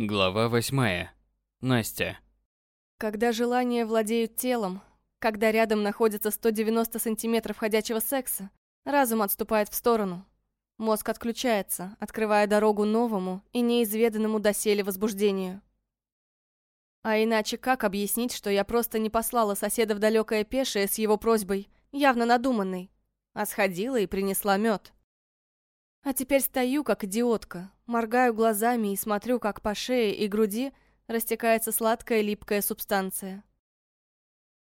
Глава восьмая. Настя. Когда желания владеют телом, когда рядом находится 190 сантиметров ходячего секса, разум отступает в сторону. Мозг отключается, открывая дорогу новому и неизведанному доселе возбуждению. А иначе как объяснить, что я просто не послала соседа в далекое пешее с его просьбой, явно надуманной, а сходила и принесла мед? А теперь стою, как идиотка, моргаю глазами и смотрю, как по шее и груди растекается сладкая липкая субстанция.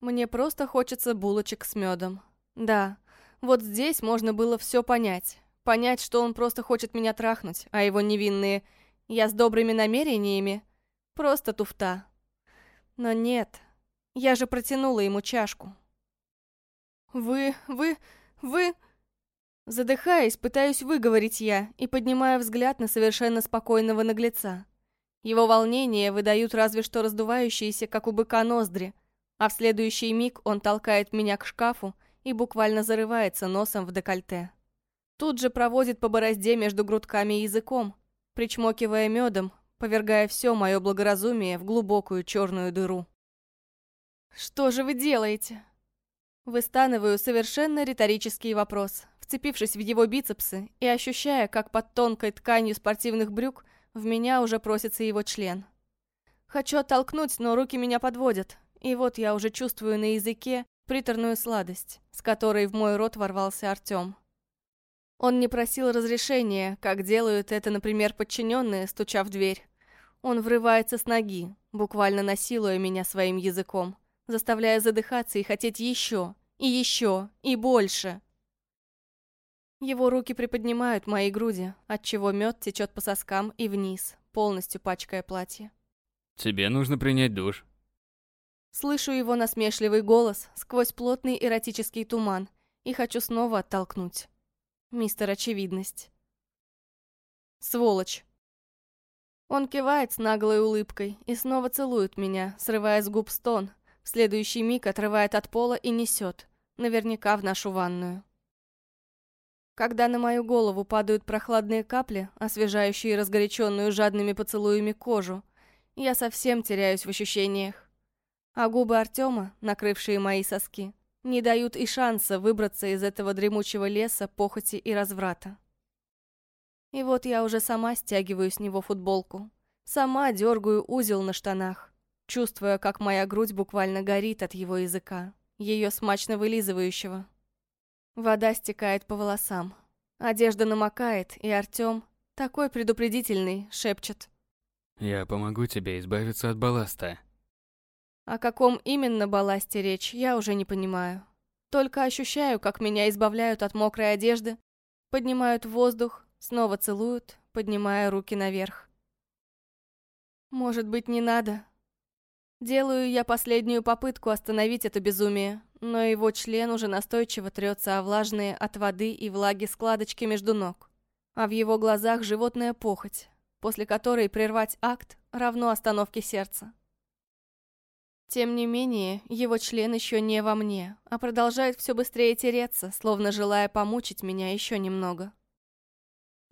Мне просто хочется булочек с медом. Да, вот здесь можно было все понять. Понять, что он просто хочет меня трахнуть, а его невинные «я с добрыми намерениями» — просто туфта. Но нет, я же протянула ему чашку. «Вы, вы, вы...» Задыхаясь, пытаюсь выговорить я и поднимаю взгляд на совершенно спокойного наглеца. Его волнение выдают разве что раздувающиеся, как у быка, ноздри, а в следующий миг он толкает меня к шкафу и буквально зарывается носом в декольте. Тут же проводит по борозде между грудками языком, причмокивая медом, повергая все мое благоразумие в глубокую черную дыру. «Что же вы делаете?» Выстанываю совершенно риторический вопрос, вцепившись в его бицепсы и ощущая, как под тонкой тканью спортивных брюк в меня уже просится его член. Хочу оттолкнуть, но руки меня подводят, и вот я уже чувствую на языке приторную сладость, с которой в мой рот ворвался Артем. Он не просил разрешения, как делают это, например, подчиненные, стуча в дверь. Он врывается с ноги, буквально насилуя меня своим языком, заставляя задыхаться и хотеть еще, и еще, и больше. Его руки приподнимают мои груди, отчего мед течет по соскам и вниз, полностью пачкая платье. Тебе нужно принять душ. Слышу его насмешливый голос сквозь плотный эротический туман и хочу снова оттолкнуть. Мистер Очевидность. Сволочь. Он кивает с наглой улыбкой и снова целует меня, срывая с губ стон. В следующий миг отрывает от пола и несет, наверняка в нашу ванную. Когда на мою голову падают прохладные капли, освежающие разгоряченную жадными поцелуями кожу, я совсем теряюсь в ощущениях. А губы Артема, накрывшие мои соски, не дают и шанса выбраться из этого дремучего леса похоти и разврата. И вот я уже сама стягиваю с него футболку, сама дергаю узел на штанах, чувствуя, как моя грудь буквально горит от его языка, ее смачно вылизывающего. Вода стекает по волосам. Одежда намокает, и Артём, такой предупредительный, шепчет. «Я помогу тебе избавиться от балласта». О каком именно балласте речь, я уже не понимаю. Только ощущаю, как меня избавляют от мокрой одежды, поднимают в воздух, снова целуют, поднимая руки наверх. Может быть, не надо? Делаю я последнюю попытку остановить это безумие, но его член уже настойчиво трется о влажные от воды и влаги складочки между ног. А в его глазах животная похоть, после которой прервать акт равно остановке сердца. Тем не менее, его член еще не во мне, а продолжает все быстрее тереться, словно желая помучить меня еще немного.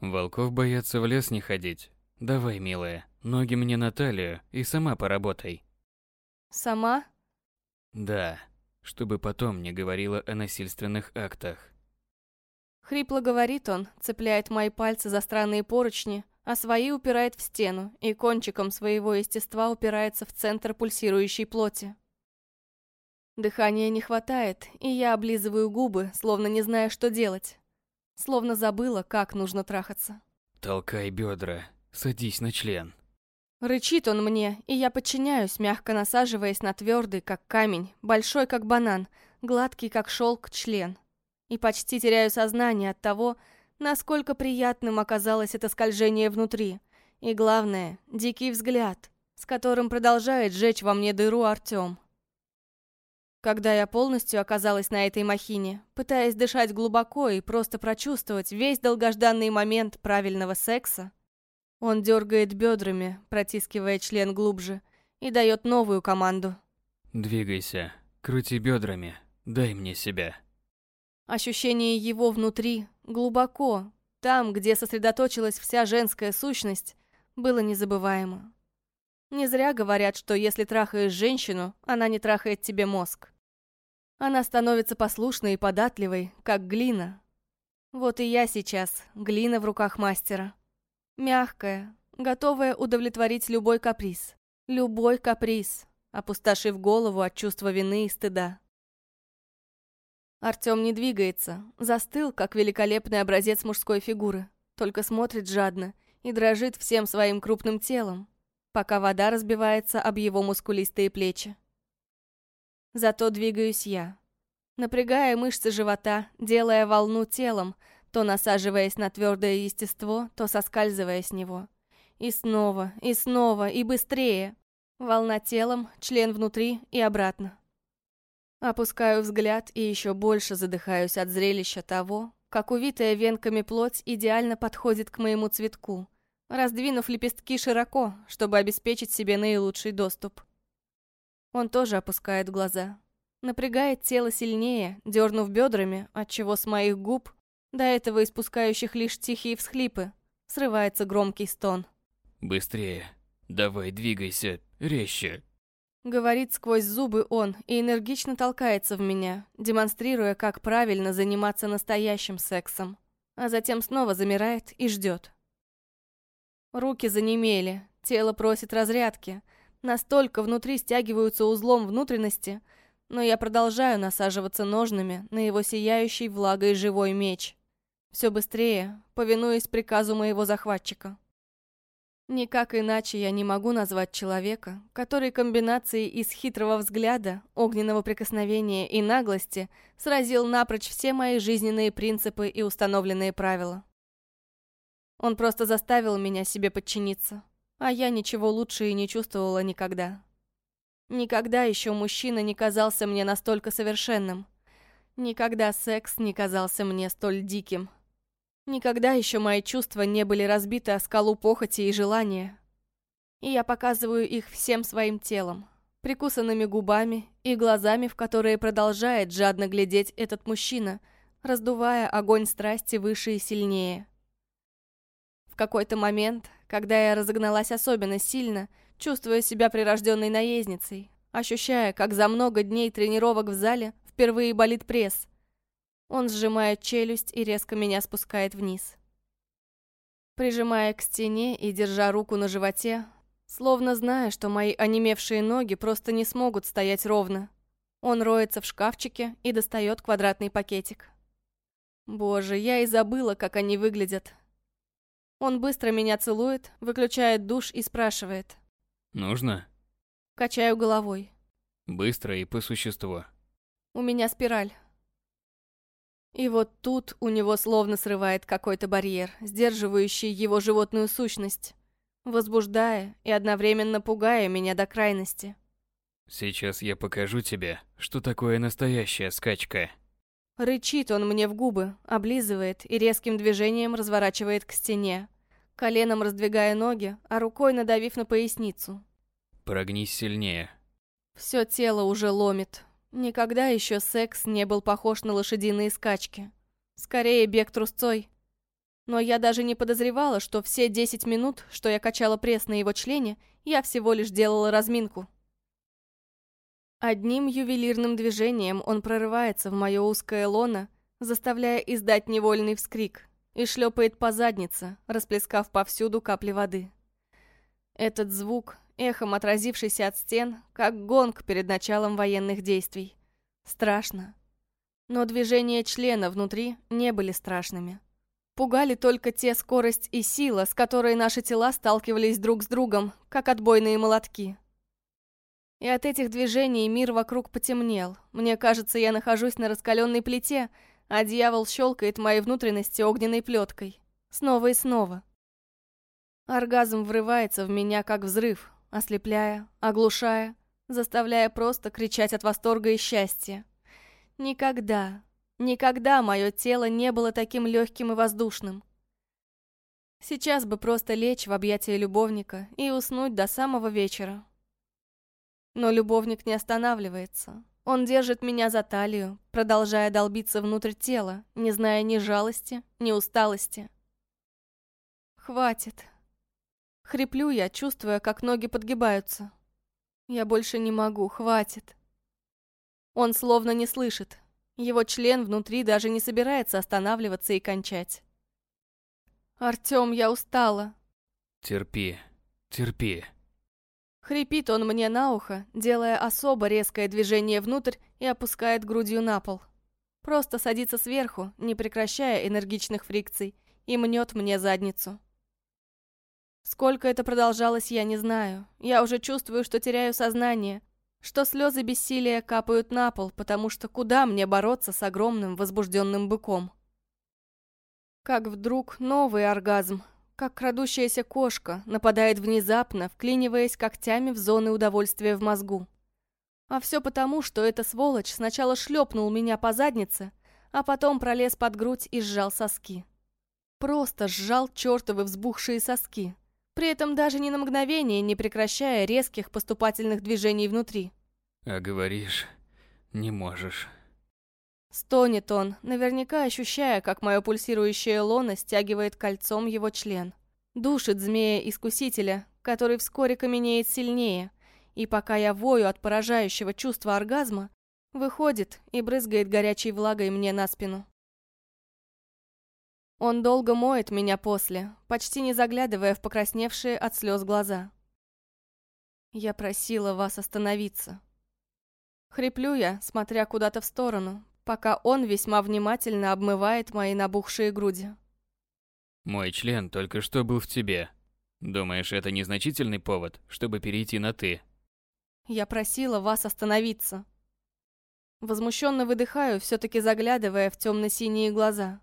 Волков боятся в лес не ходить. Давай, милая, ноги мне на талию и сама поработай. Сама? Да чтобы потом не говорила о насильственных актах. Хрипло говорит он, цепляет мои пальцы за странные поручни, а свои упирает в стену и кончиком своего естества упирается в центр пульсирующей плоти. Дыхания не хватает, и я облизываю губы, словно не зная, что делать. Словно забыла, как нужно трахаться. «Толкай бедра, садись на член», Рычит он мне, и я подчиняюсь, мягко насаживаясь на твердый, как камень, большой, как банан, гладкий, как шелк, член. И почти теряю сознание от того, насколько приятным оказалось это скольжение внутри. И главное, дикий взгляд, с которым продолжает жечь во мне дыру Артем. Когда я полностью оказалась на этой махине, пытаясь дышать глубоко и просто прочувствовать весь долгожданный момент правильного секса, он дергает бедрами, протискивая член глубже, и дает новую команду. «Двигайся, крути бедрами, дай мне себя». Ощущение его внутри, глубоко, там, где сосредоточилась вся женская сущность, было незабываемо. Не зря говорят, что если трахаешь женщину, она не трахает тебе мозг. Она становится послушной и податливой, как глина. Вот и я сейчас, глина в руках мастера. Мягкая, готовая удовлетворить любой каприз. Любой каприз, опустошив голову от чувства вины и стыда. Артём не двигается, застыл, как великолепный образец мужской фигуры, только смотрит жадно и дрожит всем своим крупным телом, пока вода разбивается об его мускулистые плечи. Зато двигаюсь я, напрягая мышцы живота, делая волну телом, то насаживаясь на твердое естество, то соскальзывая с него. И снова, и снова, и быстрее. Волна телом, член внутри и обратно. Опускаю взгляд и еще больше задыхаюсь от зрелища того, как увитая венками плоть идеально подходит к моему цветку, раздвинув лепестки широко, чтобы обеспечить себе наилучший доступ. Он тоже опускает глаза. Напрягает тело сильнее, дернув бедрами, отчего с моих губ, до этого испускающих лишь тихие всхлипы, срывается громкий стон. «Быстрее. Давай, двигайся. Резче». Говорит сквозь зубы он и энергично толкается в меня, демонстрируя, как правильно заниматься настоящим сексом. А затем снова замирает и ждет. Руки занемели, тело просит разрядки. Настолько внутри стягиваются узлом внутренности, но я продолжаю насаживаться ножными на его сияющий влагой живой меч. Все быстрее, повинуясь приказу моего захватчика. Никак иначе я не могу назвать человека, который комбинацией из хитрого взгляда, огненного прикосновения и наглости сразил напрочь все мои жизненные принципы и установленные правила. Он просто заставил меня себе подчиниться, а я ничего лучше и не чувствовала никогда. Никогда еще мужчина не казался мне настолько совершенным. Никогда секс не казался мне столь диким. Никогда еще мои чувства не были разбиты о скалу похоти и желания. И я показываю их всем своим телом, прикусанными губами и глазами, в которые продолжает жадно глядеть этот мужчина, раздувая огонь страсти выше и сильнее. В какой-то момент, когда я разогналась особенно сильно, чувствуя себя прирожденной наездницей, ощущая, как за много дней тренировок в зале впервые болит пресс, он сжимает челюсть и резко меня спускает вниз. Прижимая к стене и держа руку на животе, словно зная, что мои онемевшие ноги просто не смогут стоять ровно, он роется в шкафчике и достает квадратный пакетик. Боже, я и забыла, как они выглядят, он быстро меня целует, выключает душ и спрашивает. «Нужно?» Качаю головой. «Быстро и по существу». «У меня спираль». И вот тут у него словно срывает какой-то барьер, сдерживающий его животную сущность, возбуждая и одновременно пугая меня до крайности. «Сейчас я покажу тебе, что такое настоящая скачка». Рычит он мне в губы, облизывает и резким движением разворачивает к стене, коленом раздвигая ноги, а рукой надавив на поясницу. Прогнись сильнее. Все тело уже ломит. Никогда еще секс не был похож на лошадиные скачки. Скорее бег трусцой. Но я даже не подозревала, что все 10 минут, что я качала пресс на его члене, я всего лишь делала разминку. Одним ювелирным движением он прорывается в мое узкое лоно, заставляя издать невольный вскрик и шлепает по заднице, расплескав повсюду капли воды. Этот звук, эхом отразившийся от стен, как гонг перед началом военных действий. Страшно. Но движения члена внутри не были страшными. Пугали только те скорость и сила, с которой наши тела сталкивались друг с другом, как отбойные молотки. И от этих движений мир вокруг потемнел. Мне кажется, я нахожусь на раскаленной плите — а дьявол щелкает моей внутренности огненной плеткой. Снова и снова. Оргазм врывается в меня, как взрыв, ослепляя, оглушая, заставляя просто кричать от восторга и счастья. Никогда, никогда мое тело не было таким легким и воздушным. Сейчас бы просто лечь в объятия любовника и уснуть до самого вечера. Но любовник не останавливается. Он держит меня за талию, продолжая долбиться внутрь тела, не зная ни жалости, ни усталости. Хватит. Хриплю я, чувствуя, как ноги подгибаются. Я больше не могу, хватит. Он словно не слышит. Его член внутри даже не собирается останавливаться и кончать. «Артём, я устала». «Терпи, терпи». Хрипит он мне на ухо, делая особо резкое движение внутрь и опускает грудью на пол. Просто садится сверху, не прекращая энергичных фрикций, и мнет мне задницу. Сколько это продолжалось, я не знаю. Я уже чувствую, что теряю сознание, что слезы бессилия капают на пол, потому что куда мне бороться с огромным возбужденным быком? Как вдруг новый оргазм, как крадущаяся кошка, нападает внезапно, вклиниваясь когтями в зоны удовольствия в мозгу. А все потому, что эта сволочь сначала шлепнул меня по заднице, а потом пролез под грудь и сжал соски. Просто сжал чертовы взбухшие соски при этом даже ни на мгновение не прекращая резких поступательных движений внутри. А говоришь, не можешь. Стонет он, наверняка ощущая, как мое пульсирующее лоно стягивает кольцом его член. Душит змея-искусителя, который вскоре каменеет сильнее, и пока я вою от поражающего чувства оргазма, выходит и брызгает горячей влагой мне на спину. Он долго моет меня после, почти не заглядывая в покрасневшие от слез глаза. Я просила вас остановиться. Хриплю я, смотря куда-то в сторону, пока он весьма внимательно обмывает мои набухшие груди. Мой член только что был в тебе. Думаешь, это незначительный повод, чтобы перейти на «ты»? Я просила вас остановиться. Возмущенно выдыхаю, все-таки заглядывая в темно-синие глаза.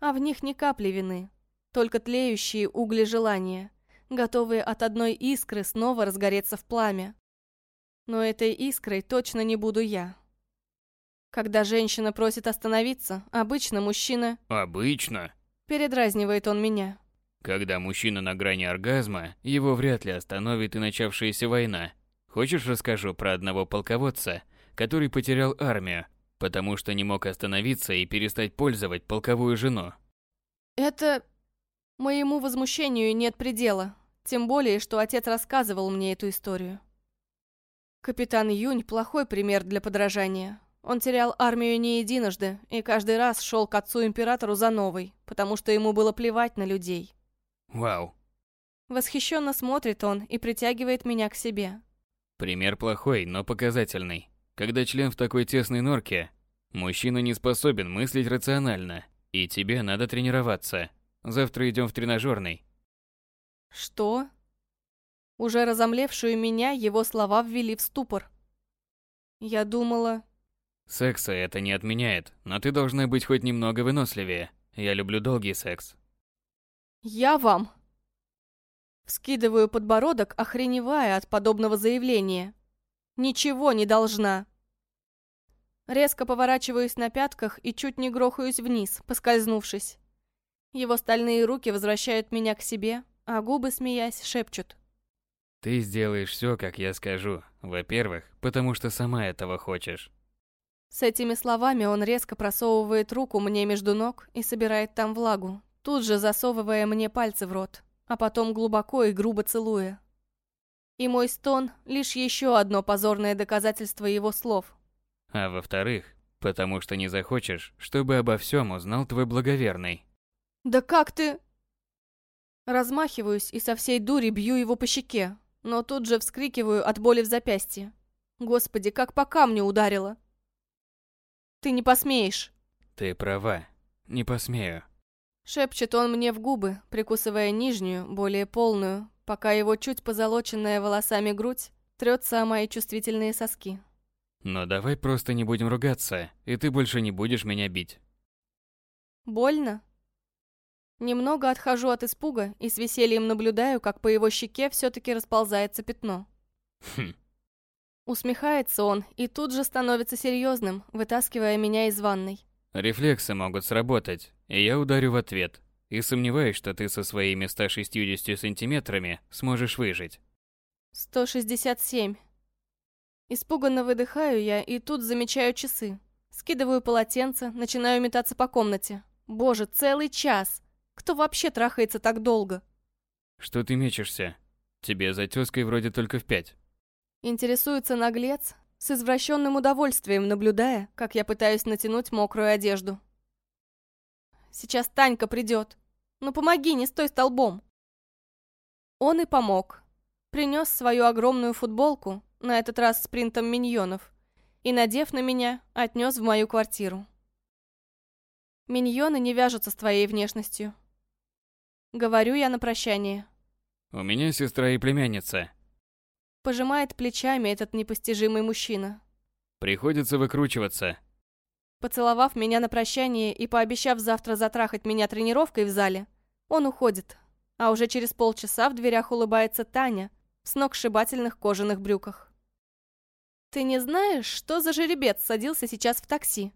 А в них ни капли вины, только тлеющие угли желания, готовые от одной искры снова разгореться в пламя. Но этой искрой точно не буду я. Когда женщина просит остановиться, обычно мужчина... Обычно? Передразнивает он меня. Когда мужчина на грани оргазма, его вряд ли остановит и начавшаяся война. Хочешь расскажу про одного полководца, который потерял армию, потому что не мог остановиться и перестать пользовать полковую жену. Это... Моему возмущению нет предела, тем более, что отец рассказывал мне эту историю. Капитан Юнь – плохой пример для подражания. Он терял армию не единожды и каждый раз шел к отцу-императору за новой, потому что ему было плевать на людей. Вау. Восхищенно смотрит он и притягивает меня к себе. Пример плохой, но показательный. Когда член в такой тесной норке, мужчина не способен мыслить рационально, и тебе надо тренироваться. Завтра идем в тренажерный. Что? Уже разомлевшую меня его слова ввели в ступор. Я думала... Секса это не отменяет, но ты должна быть хоть немного выносливее. Я люблю долгий секс. Я вам... Вскидываю подбородок, охреневая от подобного заявления. Ничего не должна. Резко поворачиваюсь на пятках и чуть не грохаюсь вниз, поскользнувшись. Его стальные руки возвращают меня к себе, а губы, смеясь, шепчут. Ты сделаешь все, как я скажу. Во-первых, потому что сама этого хочешь. С этими словами он резко просовывает руку мне между ног и собирает там влагу, тут же засовывая мне пальцы в рот, а потом глубоко и грубо целуя. И мой стон — лишь еще одно позорное доказательство его слов. А во-вторых, потому что не захочешь, чтобы обо всем узнал твой благоверный. «Да как ты...» Размахиваюсь и со всей дури бью его по щеке, но тут же вскрикиваю от боли в запястье. Господи, как по камню ударило. «Ты не посмеешь!» «Ты права, не посмею». Шепчет он мне в губы, прикусывая нижнюю, более полную, пока его чуть позолоченная волосами грудь трется о мои чувствительные соски. Но давай просто не будем ругаться, и ты больше не будешь меня бить. Больно? Немного отхожу от испуга и с весельем наблюдаю, как по его щеке все-таки расползается пятно. Хм. Усмехается он и тут же становится серьезным, вытаскивая меня из ванной. Рефлексы могут сработать, и я ударю в ответ. И сомневаюсь, что ты со своими 160 сантиметрами сможешь выжить. 167. Испуганно выдыхаю я и тут замечаю часы. Скидываю полотенце, начинаю метаться по комнате. Боже, целый час! Кто вообще трахается так долго? Что ты мечешься? Тебе за тёской вроде только в пять. Интересуется наглец, с извращенным удовольствием наблюдая, как я пытаюсь натянуть мокрую одежду. Сейчас Танька придет. Ну помоги, не стой столбом. Он и помог. Принес свою огромную футболку, на этот раз с принтом миньонов, и, надев на меня, отнес в мою квартиру. Миньоны не вяжутся с твоей внешностью. Говорю я на прощание. У меня сестра и племянница. Пожимает плечами этот непостижимый мужчина. Приходится выкручиваться. Поцеловав меня на прощание и пообещав завтра затрахать меня тренировкой в зале, он уходит. А уже через полчаса в дверях улыбается Таня в сногсшибательных кожаных брюках. «Ты не знаешь, что за жеребец садился сейчас в такси?»